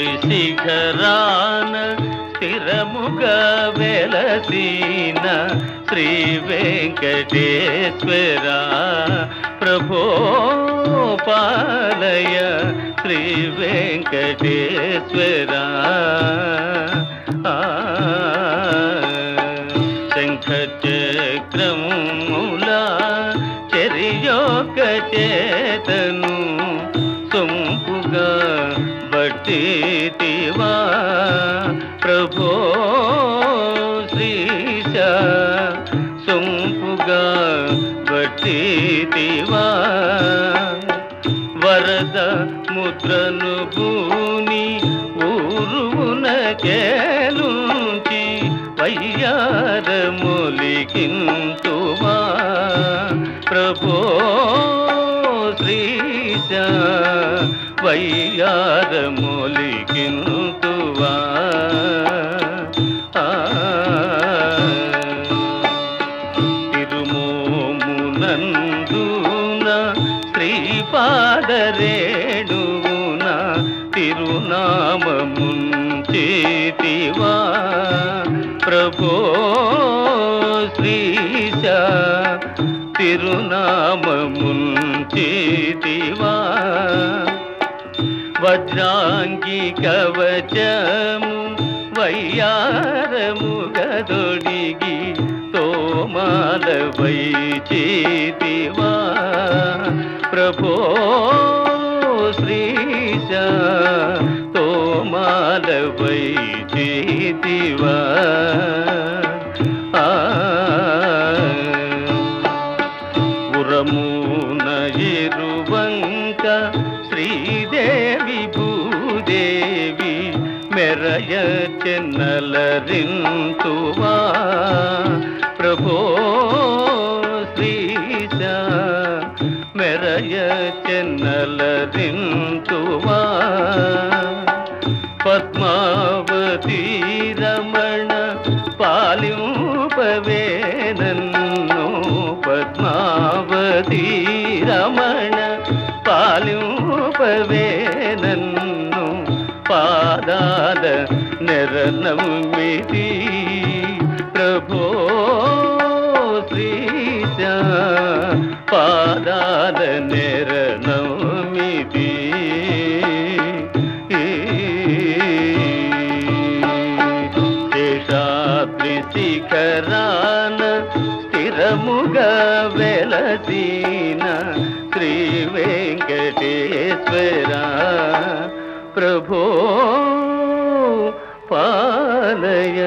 శేషాద్రి స్థిరముగా వెలసీన శ్రీ వెంకటేశ్వర ప్రభో పాలయ శ్రీ వెంకటేశ్వర. ఆ, శంఖ చక్రములా చెరియొక చేతను సొంపుగా బట్టివా ప్రభో శ్రీశ సొంపుగా బట్టివా వరద ముద్రను భూని ఊరునకేలుంచి వయ్యారములికింతువా ప్రభో శ్రీశ వయ్యారములికింతువా? ఆ తిరుమోమునందున శ్రీపాదరేణువున తిరునామముంచేతివా? ప్రభో శ్రీశ తిరునామముంచేతివా వజ్రాంగి కవచము వయ్యారము గదొడిగి తోమాల వైచేతివా ప్రభో శ్రీశ తోమాల వైచేతివా శ్రీదేవి భూదేవి మెరయ చెన్నలరింతువా ప్రభో శ్రీశ మెరయ చెన్నలరింతువా పద్మావతి రమణ పాలింపవేనన్ను పద్మావతి పాలింపవే నన్ను పాదాల నెరనమ్మిది ప్రభో శ్రీశ పాదాల నెరనమ్మిది శేషాద్రి శిఖరాన స్థిరముగా వెలసీన శ్రీ వెంకటేశ్వర ప్రభో పాలయ